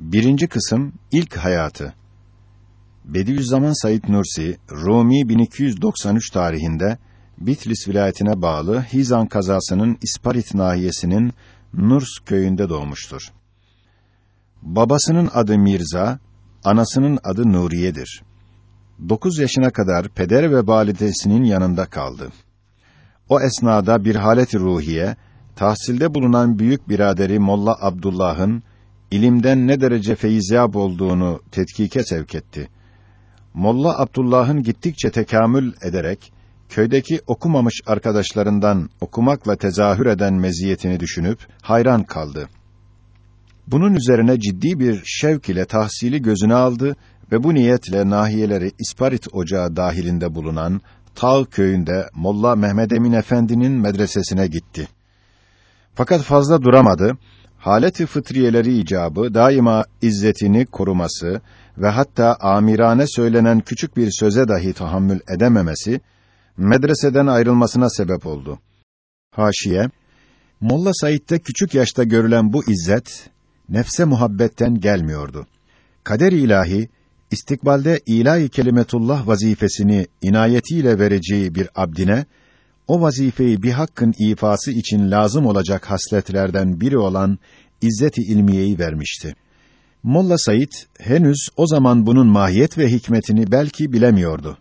Birinci kısım ilk hayatı. Bediüzzaman Said Nursi, Rumi 1293 tarihinde Bitlis vilayetine bağlı Hizan kazasının İsparit nahiyesinin Nurs köyünde doğmuştur. Babasının adı Mirza, anasının adı Nuriye'dir. Dokuz yaşına kadar peder ve validesinin yanında kaldı. O esnada bir halet-i ruhiye, tahsilde bulunan büyük biraderi Molla Abdullah'ın ilimden ne derece feyiziyab olduğunu tetkike sevk etti. Molla Abdullah'ın gittikçe tekamül ederek köydeki okumamış arkadaşlarından okumakla tezahür eden meziyetini düşünüp hayran kaldı. Bunun üzerine ciddi bir şevk ile tahsili gözüne aldı ve bu niyetle nahiyeleri İsparit Ocağı dahilinde bulunan Tağ köyünde Molla Mehmed Emin Efendi'nin medresesine gitti. Fakat fazla duramadı haleti fıtriyeleri icabı daima izzetini koruması ve hatta amirane söylenen küçük bir söze dahi tahammül edememesi medreseden ayrılmasına sebep oldu. Haşiye Molla Said'de küçük yaşta görülen bu izzet nefse muhabbetten gelmiyordu. Kader ilahi istikbalde ilahi kelimetullah vazifesini inayetiyle vereceği bir abdine o vazifeyi bir hakkın ifası için lazım olacak hasletlerden biri olan izzet-i ilmiyeyi vermişti. Molla Said henüz o zaman bunun mahiyet ve hikmetini belki bilemiyordu.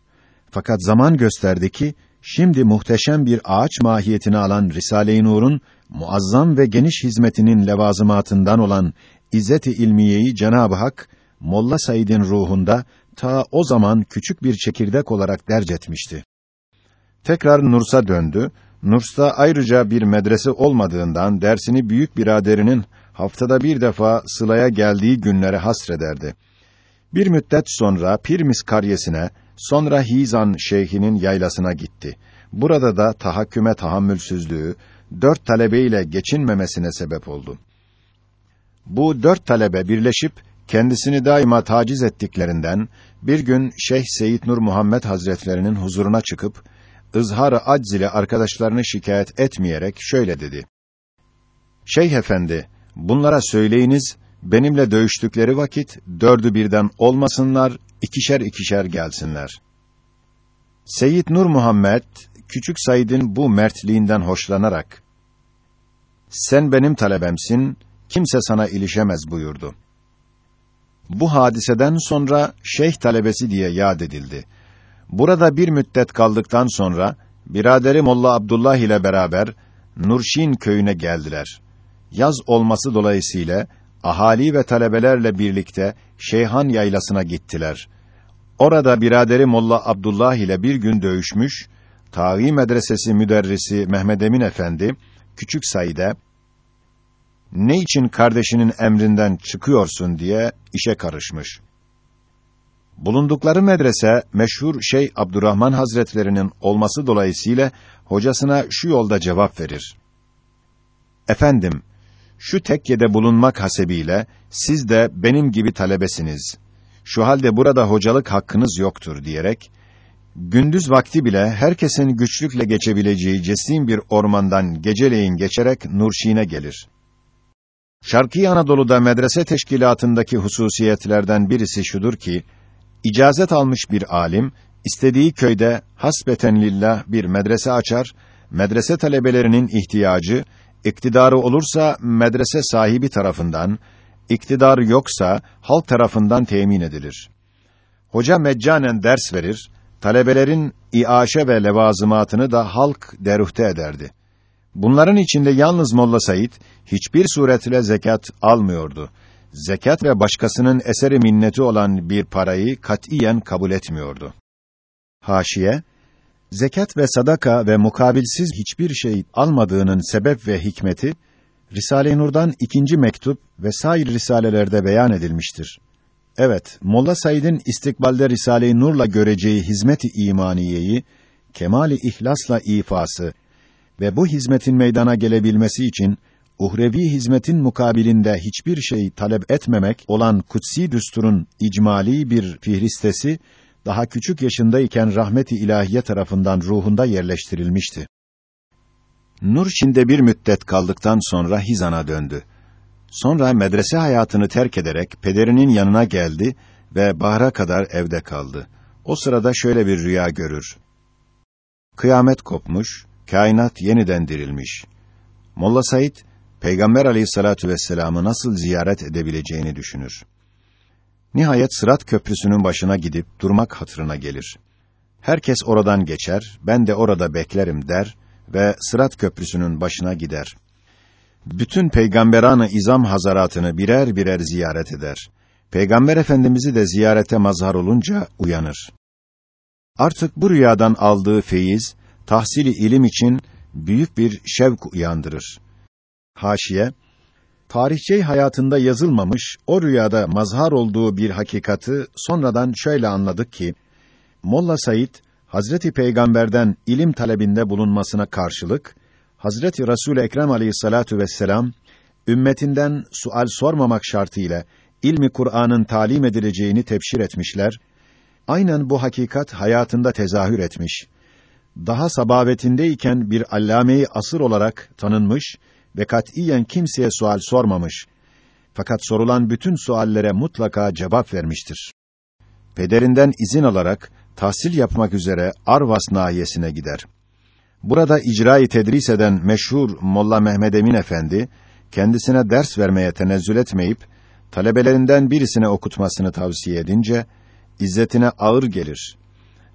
Fakat zaman gösterdi ki şimdi muhteşem bir ağaç mahiyetini alan Risale-i Nur'un muazzam ve geniş hizmetinin levazımatından olan izzet-i ilmiyeyi Cenab-ı Hak Molla Said'in ruhunda ta o zaman küçük bir çekirdek olarak derc etmişti. Tekrar Nurs'a döndü. Nurs'ta ayrıca bir medrese olmadığından dersini büyük biraderinin haftada bir defa Sıla'ya geldiği günlere hasrederdi. Bir müddet sonra Pirmis karyesine, sonra Hizan şeyhinin yaylasına gitti. Burada da tahakküme tahammülsüzlüğü, dört talebeyle geçinmemesine sebep oldu. Bu dört talebe birleşip, kendisini daima taciz ettiklerinden, bir gün Şeyh Seyyid Nur Muhammed Hazretlerinin huzuruna çıkıp, ızhar-ı acz ile arkadaşlarını şikayet etmeyerek şöyle dedi. Şeyh efendi, bunlara söyleyiniz, benimle dövüştükleri vakit dördü birden olmasınlar, ikişer ikişer gelsinler. Seyyid Nur Muhammed, küçük Said'in bu mertliğinden hoşlanarak, sen benim talebemsin, kimse sana ilişemez buyurdu. Bu hadiseden sonra şeyh talebesi diye yad edildi. Burada bir müddet kaldıktan sonra biraderi Molla Abdullah ile beraber Nurşin köyüne geldiler. Yaz olması dolayısıyla ahali ve talebelerle birlikte Şeyhan yaylasına gittiler. Orada biraderi Molla Abdullah ile bir gün dövüşmüş, Tağî Medresesi müderrisi Mehmed Emin Efendi küçük sayıda ne için kardeşinin emrinden çıkıyorsun diye işe karışmış. Bulundukları medrese meşhur Şeyh Abdurrahman Hazretlerinin olması dolayısıyla hocasına şu yolda cevap verir. Efendim, şu tekkede bulunmak hasebiyle siz de benim gibi talebesiniz. Şu halde burada hocalık hakkınız yoktur diyerek gündüz vakti bile herkesin güçlükle geçebileceği cesim bir ormandan geceleyin geçerek Nurşin'e gelir. Şarkı Anadolu'da medrese teşkilatındaki hususiyetlerden birisi şudur ki icazet almış bir alim istediği köyde hasbeten lillah bir medrese açar, medrese talebelerinin ihtiyacı iktidarı olursa medrese sahibi tarafından, iktidarı yoksa halk tarafından temin edilir. Hoca meccanen ders verir, talebelerin iaşe ve levazımatını da halk deruhte ederdi. Bunların içinde yalnız Molla Said hiçbir suretle zekat almıyordu. Zekat ve başkasının eseri minneti olan bir parayı katiyen kabul etmiyordu. Haşiye zekat ve sadaka ve mukabilsiz hiçbir şey almadığının sebep ve hikmeti Risale-i Nur'dan ikinci mektup ve sair risalelerde beyan edilmiştir. Evet, Molla Said'in istikbalde Risale-i Nur'la göreceği hizmet-i imaniyeyi kemali ihlasla ifası ve bu hizmetin meydana gelebilmesi için uhrevi hizmetin mukabilinde hiçbir şey talep etmemek olan kutsi düsturun icmali bir fihristesi daha küçük yaşındayken rahmeti ilahiye tarafından ruhunda yerleştirilmişti. Nur Çin'de bir müddet kaldıktan sonra Hizan'a döndü. Sonra medrese hayatını terk ederek pederinin yanına geldi ve bahara kadar evde kaldı. O sırada şöyle bir rüya görür. Kıyamet kopmuş, kainat yeniden dirilmiş. Molla Said, Peygamber aleyhissalatu vesselam'ı nasıl ziyaret edebileceğini düşünür. Nihayet Sırat Köprüsü'nün başına gidip durmak hatırına gelir. Herkes oradan geçer, ben de orada beklerim der ve Sırat Köprüsü'nün başına gider. Bütün peygamberanı izam hazaratını birer birer ziyaret eder. Peygamber Efendimiz'i de ziyarete mazhar olunca uyanır. Artık bu rüyadan aldığı feyiz, tahsili ilim için büyük bir şevk uyandırır. Haşiye, tarihçey hayatında yazılmamış, o rüyada mazhar olduğu bir hakikati sonradan şöyle anladık ki, Molla Said, Hazreti Peygamber'den ilim talebinde bulunmasına karşılık, Hazreti Resul Ekrem Aleyhissalatu vesselam ümmetinden sual sormamak şartıyla ilmi Kur'an'ın talim edileceğini tebşir etmişler. Aynen bu hakikat hayatında tezahür etmiş. Daha sabavetindeyken bir allameyi asır olarak tanınmış ve katiyen kimseye sual sormamış. Fakat sorulan bütün suallere mutlaka cevap vermiştir. Pederinden izin alarak tahsil yapmak üzere Arvas nahiyesine gider. Burada icra-i tedris eden meşhur Molla Mehmed Emin Efendi kendisine ders vermeye tenezzül etmeyip talebelerinden birisine okutmasını tavsiye edince izzetine ağır gelir.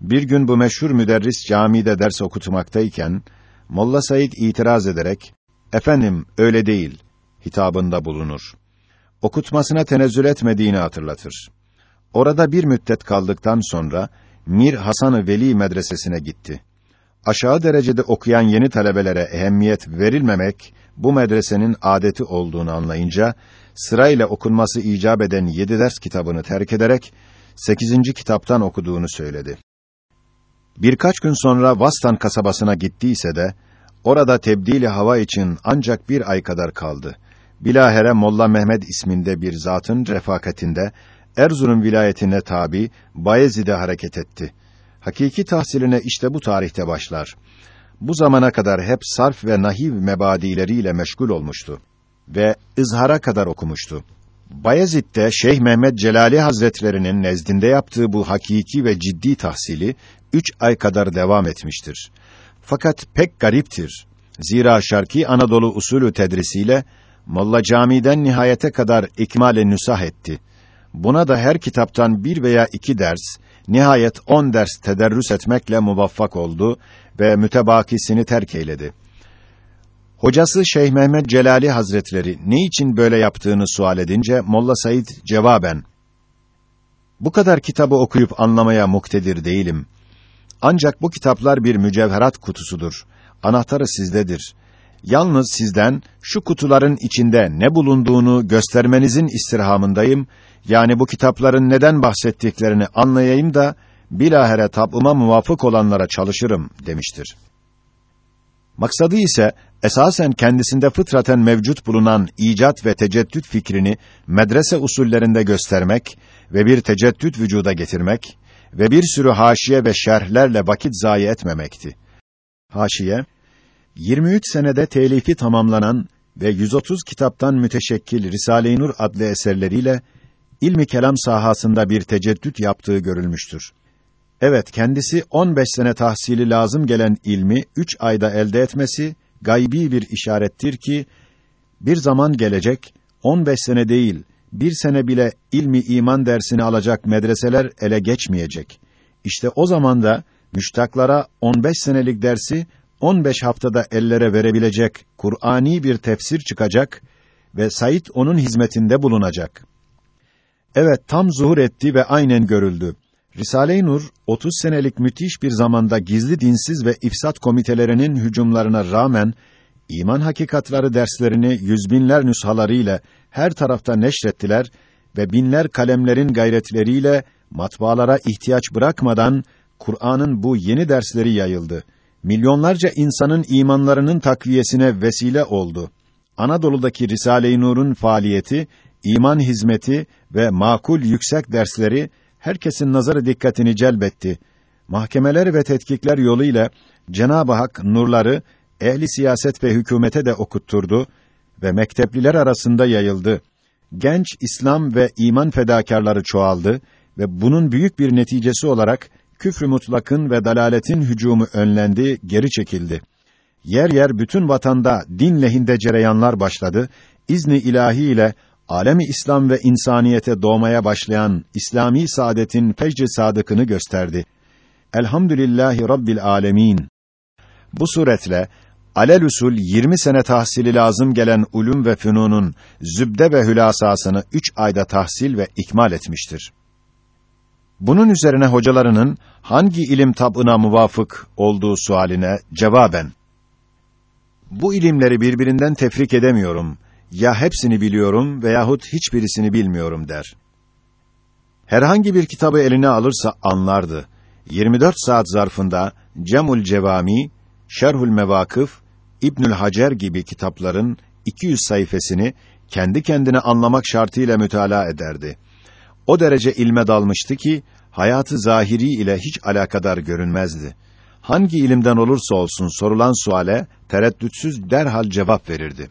Bir gün bu meşhur müderris camide ders okutmaktayken Molla Said itiraz ederek "Efendim, öyle değil." hitabında bulunur. Okutmasına tenezzül etmediğini hatırlatır. Orada bir müddet kaldıktan sonra Mir Hasan Veli medresesine gitti. Aşağı derecede okuyan yeni talebelere ehemmiyet verilmemek bu medresenin adeti olduğunu anlayınca sırayla okunması icap eden yedi ders kitabını terk ederek sekizinci kitaptan okuduğunu söyledi. Birkaç gün sonra Vastan kasabasına gittiyse de orada tebdili hava için ancak bir ay kadar kaldı. Bilahere Molla Mehmet isminde bir zatın refakatinde Erzurum vilayetine tabi Bayezid'e hareket etti. Hakiki tahsiline işte bu tarihte başlar. Bu zamana kadar hep sarf ve nahiv mebadileriyle meşgul olmuştu ve ızhara kadar okumuştu. Bayezid'de Şeyh Mehmet Celali Hazretlerinin nezdinde yaptığı bu hakiki ve ciddi tahsili üç ay kadar devam etmiştir. Fakat pek gariptir. Zira Şarki Anadolu usulü tedrisiyle Molla Cami'den nihayete kadar ikmale nüsah etti. Buna da her kitaptan bir veya iki ders, nihayet on ders tederrüs etmekle muvaffak oldu ve mütebakisini terk eyledi. Hocası Şeyh Mehmet Celali Hazretleri ne için böyle yaptığını sual edince Molla Said cevaben Bu kadar kitabı okuyup anlamaya muktedir değilim. Ancak bu kitaplar bir mücevherat kutusudur. Anahtarı sizdedir. Yalnız sizden şu kutuların içinde ne bulunduğunu göstermenizin istirhamındayım. Yani bu kitapların neden bahsettiklerini anlayayım da bilahere tabıma muvafık olanlara çalışırım demiştir. Maksadı ise esasen kendisinde fıtraten mevcut bulunan icat ve teceddüt fikrini medrese usullerinde göstermek ve bir teceddüt vücuda getirmek ve bir sürü haşiye ve şerhlerle vakit zayi etmemekti. Haşiye 23 senede telifi tamamlanan ve 130 kitaptan müteşekkil Risale-i Nur adlı eserleriyle ilmi kelam sahasında bir teceddüt yaptığı görülmüştür. Evet, kendisi 15 sene tahsili lazım gelen ilmi 3 ayda elde etmesi gaybi bir işarettir ki bir zaman gelecek 15 sene değil, bir sene bile ilmi iman dersini alacak medreseler ele geçmeyecek. İşte o zaman da müştaklara 15 senelik dersi 15 haftada ellere verebilecek Kur'ani bir tefsir çıkacak ve Said onun hizmetinde bulunacak. Evet tam zuhur etti ve aynen görüldü. Risale-i Nur 30 senelik müthiş bir zamanda gizli dinsiz ve ifsat komitelerinin hücumlarına rağmen iman hakikatları derslerini yüzbinler nüshalarıyla her tarafta neşrettiler ve binler kalemlerin gayretleriyle matbaalara ihtiyaç bırakmadan Kur'an'ın bu yeni dersleri yayıldı. Milyonlarca insanın imanlarının takviyesine vesile oldu. Anadolu'daki Risale-i Nur'un faaliyeti, iman hizmeti ve makul yüksek dersleri herkesin nazarı dikkatini celbetti. Mahkemeler ve tetkikler yoluyla Cenab-ı Hak nurları ehli siyaset ve hükümete de okutturdu ve mektepliler arasında yayıldı. Genç İslam ve iman fedakarları çoğaldı ve bunun büyük bir neticesi olarak küfrü mutlakın ve dalaletin hücumu önlendi, geri çekildi. Yer yer bütün vatanda din lehinde cereyanlar başladı. İzni ilahi ile alemi İslam ve insaniyete doğmaya başlayan İslami saadetin fecr sadıkını gösterdi. Elhamdülillahi Rabbil alemin. Bu suretle alelüsul 20 sene tahsili lazım gelen ulum ve fünunun zübde ve hülasasını üç ayda tahsil ve ikmal etmiştir. Bunun üzerine hocalarının hangi ilim tabına muvafık olduğu sualine cevaben bu ilimleri birbirinden tefrik edemiyorum. Ya hepsini biliyorum veyahut hiçbirisini bilmiyorum der. Herhangi bir kitabı eline alırsa anlardı. 24 saat zarfında Cemul Cevami, Şerhül Mevakıf, İbnül Hacer gibi kitapların 200 sayfasını kendi kendine anlamak şartıyla mütalaa ederdi. O derece ilme dalmıştı ki hayatı zahiri ile hiç alakadar görünmezdi. Hangi ilimden olursa olsun sorulan suale tereddütsüz derhal cevap verirdi.